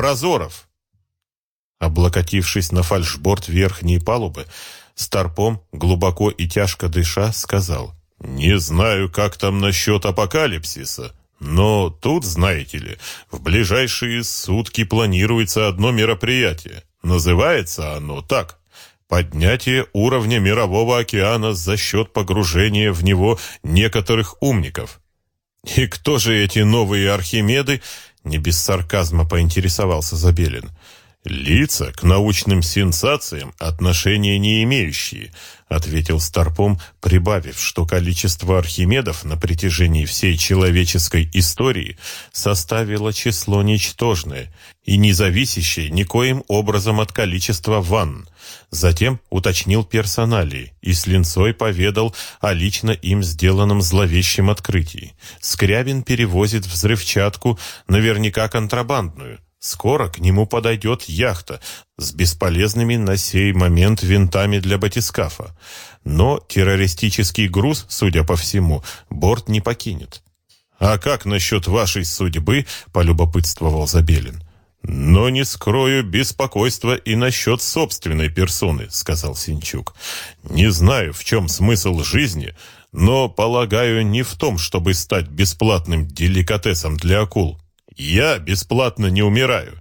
Прозоров!» Облокотившись на фальшборд верхней палубы, Старпом, глубоко и тяжко дыша, сказал, «Не знаю, как там насчет апокалипсиса, но тут, знаете ли, в ближайшие сутки планируется одно мероприятие. Называется оно так поднятие уровня мирового океана за счет погружения в него некоторых умников. И кто же эти новые Архимеды? Не без сарказма поинтересовался Забелин. «Лица к научным сенсациям отношения не имеющие», ответил Старпом, прибавив, что количество Архимедов на протяжении всей человеческой истории составило число ничтожное и не зависящее никоим образом от количества ванн. Затем уточнил персоналии и с линцой поведал о лично им сделанном зловещем открытии. Скрябин перевозит взрывчатку, наверняка контрабандную, Скоро к нему подойдет яхта с бесполезными на сей момент винтами для батискафа. Но террористический груз, судя по всему, борт не покинет. «А как насчет вашей судьбы?» — полюбопытствовал Забелин. «Но не скрою беспокойства и насчет собственной персоны», — сказал Синчук. «Не знаю, в чем смысл жизни, но, полагаю, не в том, чтобы стать бесплатным деликатесом для акул». Я бесплатно не умираю.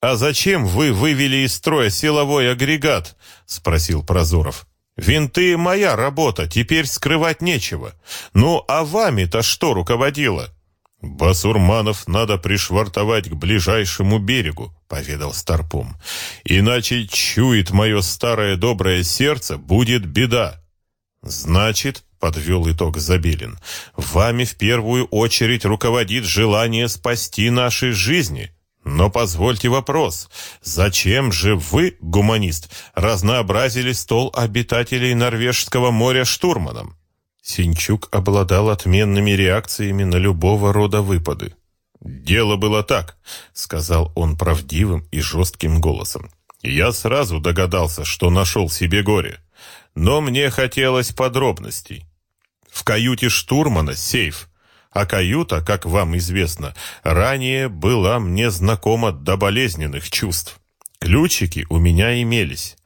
А зачем вы вывели из строя силовой агрегат? спросил Прозоров. Винты моя работа, теперь скрывать нечего. Ну, а вами-то что руководило? Басурманов надо пришвартовать к ближайшему берегу, поведал Старпом. Иначе чует мое старое доброе сердце, будет беда. Значит, подвел итог Забелин. Вами в первую очередь руководит желание спасти наши жизни. Но позвольте вопрос. Зачем же вы, гуманист, разнообразили стол обитателей Норвежского моря штурманом? Синчук обладал отменными реакциями на любого рода выпады. «Дело было так», — сказал он правдивым и жестким голосом. «Я сразу догадался, что нашел себе горе. Но мне хотелось подробностей. В каюте штурмана сейф, а каюта, как вам известно, ранее была мне знакома до болезненных чувств. Ключики у меня имелись.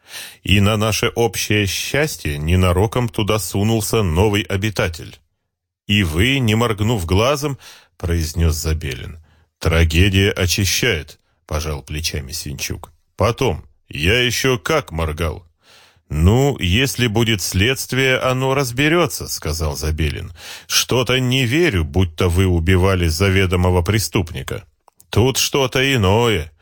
И на наше общее счастье ненароком туда сунулся новый обитатель. И вы, не моргнув глазом, произнес Забелин. Трагедия очищает, пожал плечами Синчук. Потом, я еще как моргал. «Ну, если будет следствие, оно разберется», — сказал Забелин. «Что-то не верю, будто вы убивали заведомого преступника. Тут что-то иное».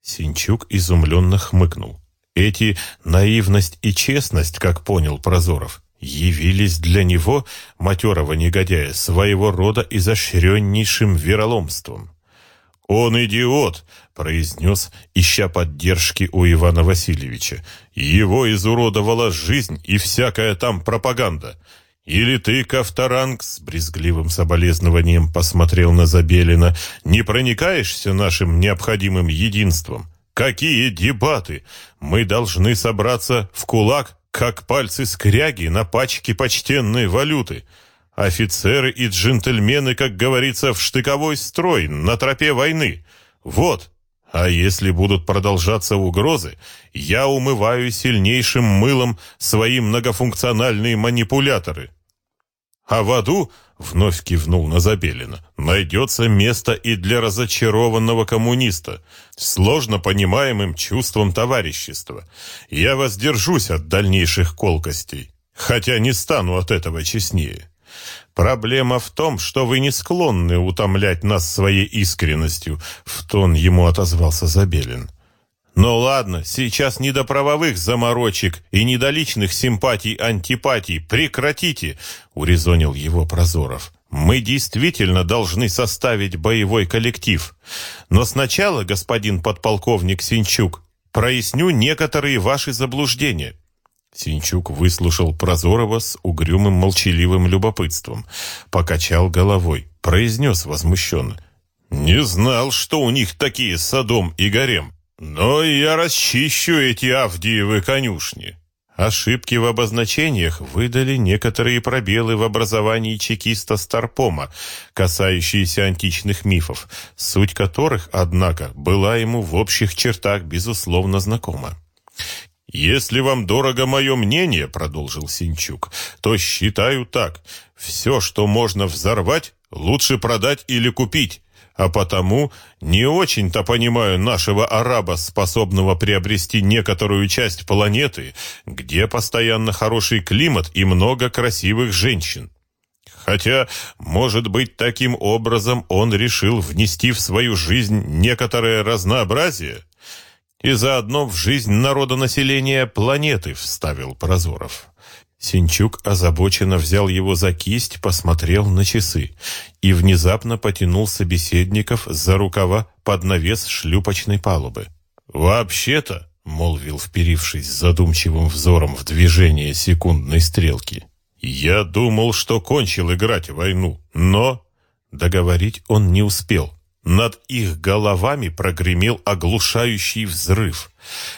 Синчук изумленно хмыкнул. Эти наивность и честность, как понял Прозоров, явились для него, матерого негодяя, своего рода изощреннейшим вероломством. «Он идиот!» — произнес, ища поддержки у Ивана Васильевича. «Его изуродовала жизнь и всякая там пропаганда. Или ты, Ковторанг, с брезгливым соболезнованием посмотрел на Забелина, не проникаешься нашим необходимым единством? Какие дебаты! Мы должны собраться в кулак, как пальцы скряги на пачке почтенной валюты». Офицеры и джентльмены, как говорится, в штыковой строй, на тропе войны. Вот. А если будут продолжаться угрозы, я умываю сильнейшим мылом свои многофункциональные манипуляторы. А в аду, вновь кивнул на Забелина, найдется место и для разочарованного коммуниста, сложно понимаемым чувством товарищества. Я воздержусь от дальнейших колкостей, хотя не стану от этого честнее. Проблема в том, что вы не склонны утомлять нас своей искренностью, в тон ему отозвался Забелин. Но ладно, сейчас не до правовых заморочек и не до личных симпатий-антипатий. Прекратите, урезонил его Прозоров. Мы действительно должны составить боевой коллектив. Но сначала, господин подполковник Синчук, проясню некоторые ваши заблуждения. Синчук выслушал Прозорова с угрюмым молчаливым любопытством, покачал головой, произнес возмущенно. «Не знал, что у них такие Содом и Гарем. Но я расчищу эти Авдиевы конюшни. Ошибки в обозначениях выдали некоторые пробелы в образовании чекиста Старпома, касающиеся античных мифов, суть которых, однако, была ему в общих чертах безусловно знакома. «Если вам дорого мое мнение, — продолжил Синчук, — то считаю так. Все, что можно взорвать, лучше продать или купить а потому не очень-то понимаю нашего араба, способного приобрести некоторую часть планеты, где постоянно хороший климат и много красивых женщин. Хотя, может быть, таким образом он решил внести в свою жизнь некоторое разнообразие и заодно в жизнь народонаселения планеты, вставил Прозоров. Синчук озабоченно взял его за кисть, посмотрел на часы и внезапно потянул собеседников за рукава под навес шлюпочной палубы. «Вообще-то», — молвил, вперившись задумчивым взором в движение секундной стрелки, «я думал, что кончил играть войну, но...» Договорить он не успел. Над их головами прогремел оглушающий взрыв.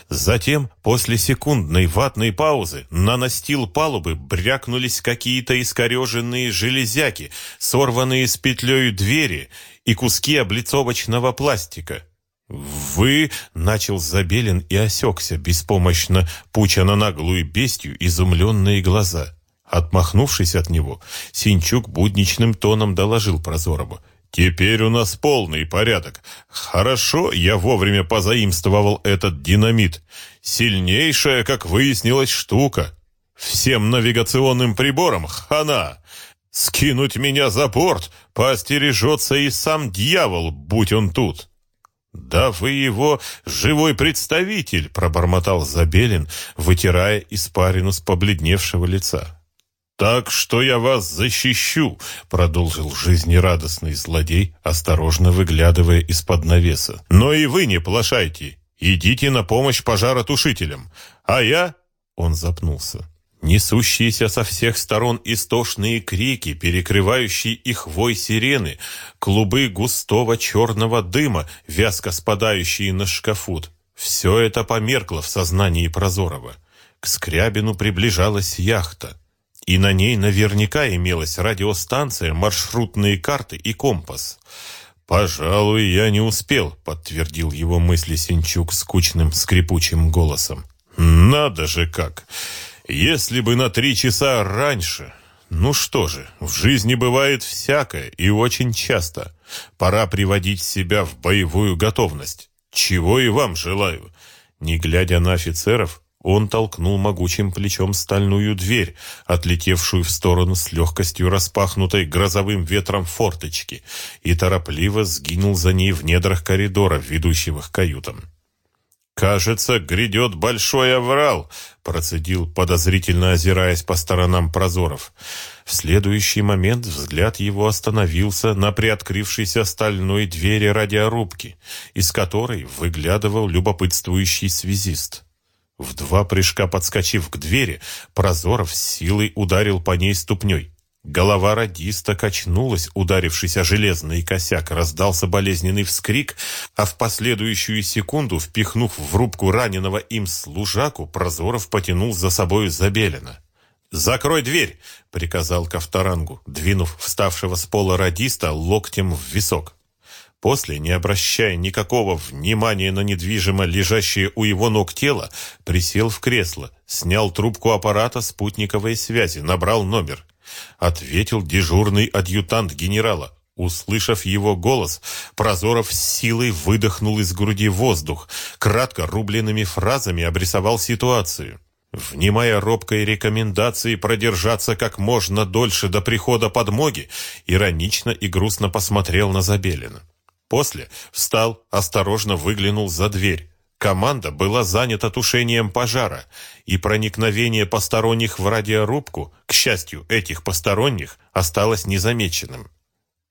Затем, после секундной ватной паузы, на настил палубы брякнулись какие-то искореженные железяки, сорванные с петлей двери и куски облицовочного пластика. «Вы...» — начал Забелин и осекся, беспомощно пуча на наглую бестью изумленные глаза. Отмахнувшись от него, Синчук будничным тоном доложил Прозорову. Теперь у нас полный порядок. Хорошо, я вовремя позаимствовал этот динамит. Сильнейшая, как выяснилось, штука. Всем навигационным приборам хана. Скинуть меня за борт поостережется и сам дьявол, будь он тут. «Да вы его живой представитель!» — пробормотал Забелин, вытирая испарину с побледневшего лица. «Так что я вас защищу», — продолжил жизнерадостный злодей, осторожно выглядывая из-под навеса. «Но и вы не плашайте. Идите на помощь пожаротушителям. А я...» — он запнулся. Несущиеся со всех сторон истошные крики, перекрывающие их вой сирены, клубы густого черного дыма, вязко спадающие на шкафут. Все это померкло в сознании Прозорова. К Скрябину приближалась яхта и на ней наверняка имелась радиостанция, маршрутные карты и компас. «Пожалуй, я не успел», — подтвердил его мысли Синчук скучным скрипучим голосом. «Надо же как! Если бы на три часа раньше...» Ну что же, в жизни бывает всякое и очень часто. Пора приводить себя в боевую готовность. Чего и вам желаю. Не глядя на офицеров, он толкнул могучим плечом стальную дверь, отлетевшую в сторону с легкостью распахнутой грозовым ветром форточки, и торопливо сгинул за ней в недрах коридора, ведущего к каютам. «Кажется, грядет большой оврал», — процедил, подозрительно озираясь по сторонам прозоров. В следующий момент взгляд его остановился на приоткрывшейся стальной двери радиорубки, из которой выглядывал любопытствующий связист. В два прыжка подскочив к двери, Прозоров силой ударил по ней ступней. Голова радиста качнулась, ударившись о железный косяк, раздался болезненный вскрик, а в последующую секунду, впихнув в рубку раненого им служаку, Прозоров потянул за собою Забелина. «Закрой дверь!» — приказал Ковторангу, двинув вставшего с пола радиста локтем в висок. После, не обращая никакого внимания на недвижимо лежащее у его ног тело, присел в кресло, снял трубку аппарата спутниковой связи, набрал номер. Ответил дежурный адъютант генерала. Услышав его голос, Прозоров с силой выдохнул из груди воздух, кратко рубленными фразами обрисовал ситуацию. Внимая робкой рекомендации продержаться как можно дольше до прихода подмоги, иронично и грустно посмотрел на Забелина. После встал, осторожно выглянул за дверь. Команда была занята тушением пожара, и проникновение посторонних в радиорубку, к счастью, этих посторонних, осталось незамеченным.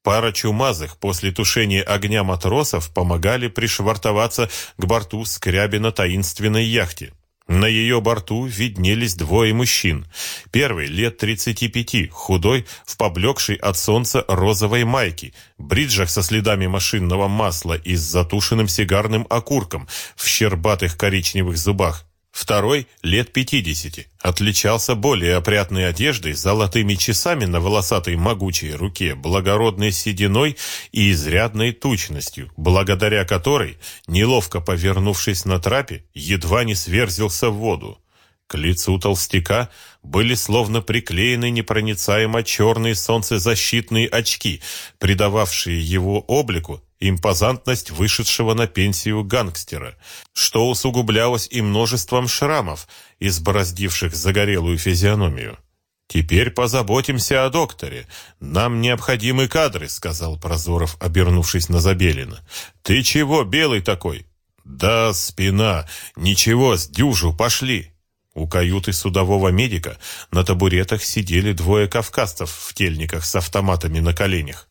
Пара чумазых после тушения огня матросов помогали пришвартоваться к борту Скрябина таинственной яхте. На ее борту виднелись двое мужчин. Первый лет 35, худой, в поблекшей от солнца розовой майке, бриджах со следами машинного масла и с затушенным сигарным окурком в щербатых коричневых зубах. Второй, лет пятидесяти, отличался более опрятной одеждой, золотыми часами на волосатой могучей руке, благородной сединой и изрядной тучностью, благодаря которой, неловко повернувшись на трапе, едва не сверзился в воду. К лицу толстяка были словно приклеены непроницаемо черные солнцезащитные очки, придававшие его облику импозантность вышедшего на пенсию гангстера, что усугублялось и множеством шрамов, избороздивших загорелую физиономию. «Теперь позаботимся о докторе. Нам необходимы кадры», — сказал Прозоров, обернувшись на Забелина. «Ты чего белый такой?» «Да, спина. Ничего, с дюжу, пошли». У каюты судового медика на табуретах сидели двое кавказцев в тельниках с автоматами на коленях.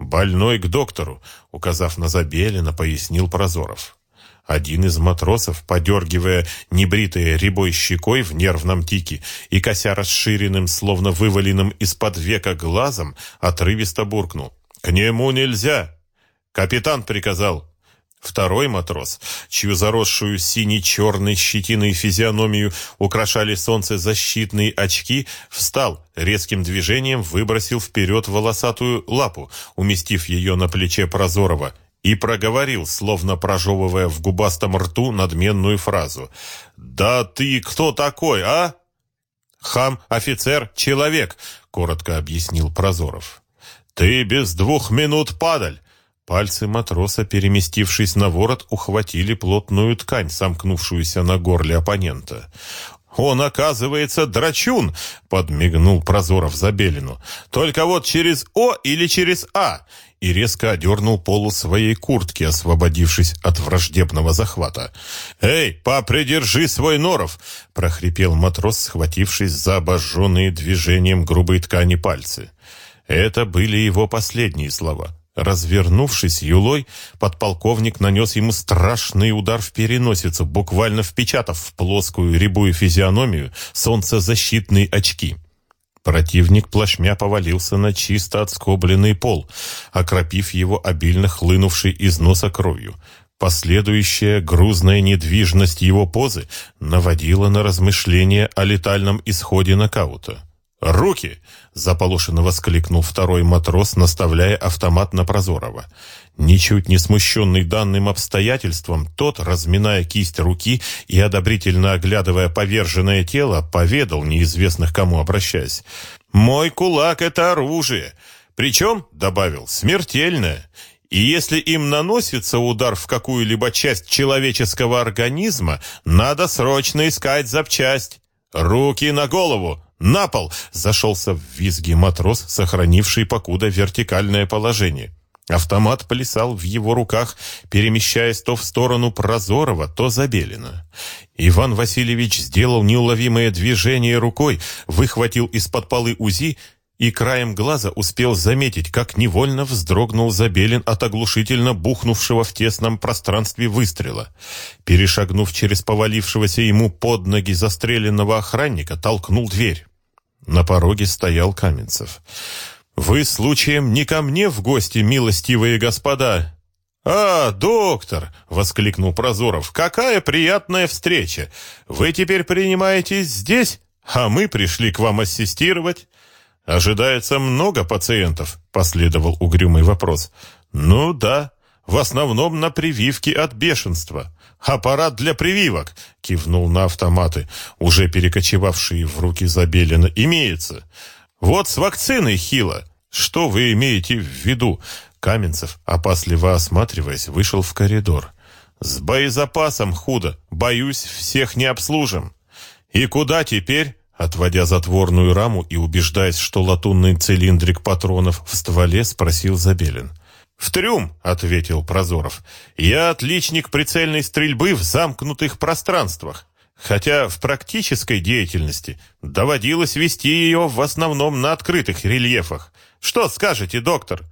«Больной к доктору», — указав на Забелина, пояснил Прозоров. Один из матросов, подергивая небритой рябой щекой в нервном тике и кося расширенным, словно вываленным из-под века глазом, отрывисто буркнул. «К нему нельзя!» «Капитан приказал!» Второй матрос, чью заросшую сине-черной щетиной физиономию украшали солнцезащитные очки, встал, резким движением выбросил вперед волосатую лапу, уместив ее на плече Прозорова, и проговорил, словно прожевывая в губастом рту надменную фразу. «Да ты кто такой, а?» «Хам, офицер, человек», — коротко объяснил Прозоров. «Ты без двух минут падаль!» Пальцы матроса, переместившись на ворот, ухватили плотную ткань, сомкнувшуюся на горле оппонента. «Он, оказывается, драчун!» — подмигнул Прозоров Забелину. «Только вот через «О» или через «А» и резко одернул полу своей куртки, освободившись от враждебного захвата. «Эй, попридержи свой норов!» — прохрипел матрос, схватившись за обожженные движением грубой ткани пальцы. Это были его последние слова. Развернувшись юлой, подполковник нанес ему страшный удар в переносицу, буквально впечатав в плоскую рябую физиономию солнцезащитные очки. Противник плашмя повалился на чисто отскобленный пол, окропив его обильно хлынувшей из носа кровью. Последующая грузная недвижность его позы наводила на размышления о летальном исходе нокаута. «Руки!» — заполошенно воскликнул второй матрос, наставляя автомат на Прозорова. Ничуть не смущенный данным обстоятельством, тот, разминая кисть руки и одобрительно оглядывая поверженное тело, поведал, неизвестных кому обращаясь, «Мой кулак — это оружие, причем, — добавил, — смертельное, и если им наносится удар в какую-либо часть человеческого организма, надо срочно искать запчасть. Руки на голову!» «На пол!» — зашелся в визги матрос, сохранивший покуда вертикальное положение. Автомат плясал в его руках, перемещаясь то в сторону Прозорова, то Забелина. Иван Васильевич сделал неуловимое движение рукой, выхватил из-под полы УЗИ и краем глаза успел заметить, как невольно вздрогнул Забелин от оглушительно бухнувшего в тесном пространстве выстрела. Перешагнув через повалившегося ему под ноги застреленного охранника, толкнул дверь. На пороге стоял Каменцев. «Вы, случаем, не ко мне в гости, милостивые господа?» «А, доктор!» — воскликнул Прозоров. «Какая приятная встреча! Вы теперь принимаетесь здесь, а мы пришли к вам ассистировать?» «Ожидается много пациентов?» — последовал угрюмый вопрос. «Ну да, в основном на прививке от бешенства. «Аппарат для прививок!» — кивнул на автоматы, уже перекочевавшие в руки Забелина. «Имеется. Вот с вакциной хило. Что вы имеете в виду?» Каменцев, опасливо осматриваясь, вышел в коридор. «С боезапасом худо. Боюсь, всех не обслужим». «И куда теперь?» Отводя затворную раму и убеждаясь, что латунный цилиндрик патронов в стволе, спросил Забелин. «В трюм», — ответил Прозоров. «Я отличник прицельной стрельбы в замкнутых пространствах, хотя в практической деятельности доводилось вести ее в основном на открытых рельефах. Что скажете, доктор?»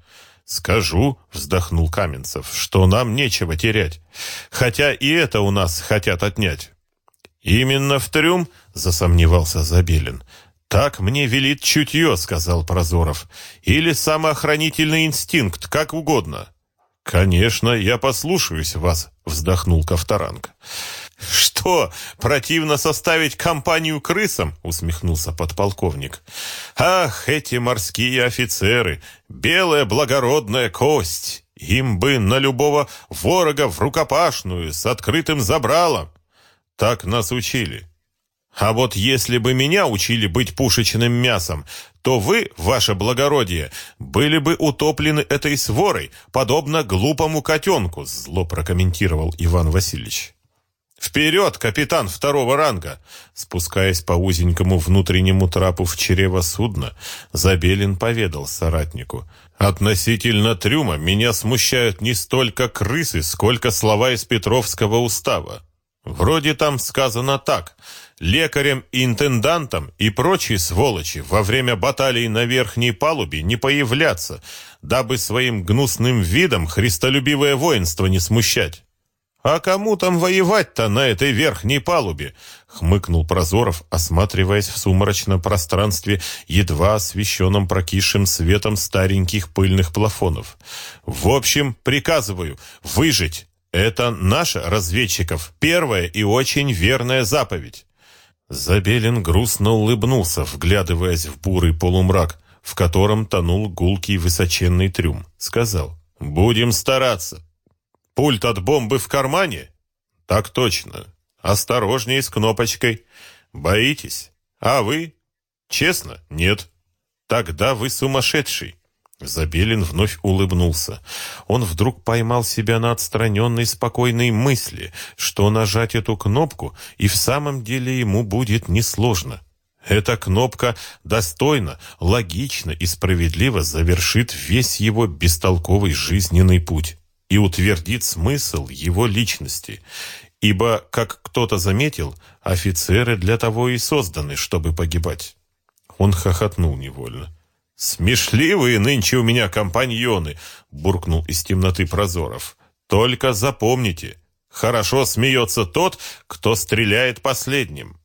«Скажу», — вздохнул Каменцев, — «что нам нечего терять, хотя и это у нас хотят отнять». «Именно в трюм?» — засомневался Забелин. «Так мне велит чутье», — сказал Прозоров. «Или самоохранительный инстинкт, как угодно». «Конечно, я послушаюсь вас», — вздохнул Ковторанг. «Что, противно составить компанию крысам?» — усмехнулся подполковник. «Ах, эти морские офицеры! Белая благородная кость! Им бы на любого ворога в рукопашную с открытым забралом! Так нас учили. А вот если бы меня учили быть пушечным мясом, то вы, ваше благородие, были бы утоплены этой сворой, подобно глупому котенку», — зло прокомментировал Иван Васильевич. «Вперед, капитан второго ранга!» Спускаясь по узенькому внутреннему трапу в чрево судна, Забелин поведал соратнику. «Относительно трюма меня смущают не столько крысы, сколько слова из Петровского устава. Вроде там сказано так. Лекарям, интендантам и прочие сволочи во время баталий на верхней палубе не появляться, дабы своим гнусным видом христолюбивое воинство не смущать. «А кому там воевать-то на этой верхней палубе?» — хмыкнул Прозоров, осматриваясь в сумрачном пространстве, едва освещенном прокисшим светом стареньких пыльных плафонов. «В общем, приказываю выжить. Это наша, разведчиков, первая и очень верная заповедь». Забелин грустно улыбнулся, вглядываясь в бурый полумрак, в котором тонул гулкий высоченный трюм. Сказал, «Будем стараться». Пульт от бомбы в кармане? Так точно. Осторожнее с кнопочкой. Боитесь? А вы? Честно? Нет. Тогда вы сумасшедший. Забелин вновь улыбнулся. Он вдруг поймал себя на отстраненной спокойной мысли, что нажать эту кнопку и в самом деле ему будет несложно. Эта кнопка достойно, логично и справедливо завершит весь его бестолковый жизненный путь и утвердит смысл его личности, ибо, как кто-то заметил, офицеры для того и созданы, чтобы погибать. Он хохотнул невольно. «Смешливые нынче у меня компаньоны!» — буркнул из темноты прозоров. «Только запомните, хорошо смеется тот, кто стреляет последним».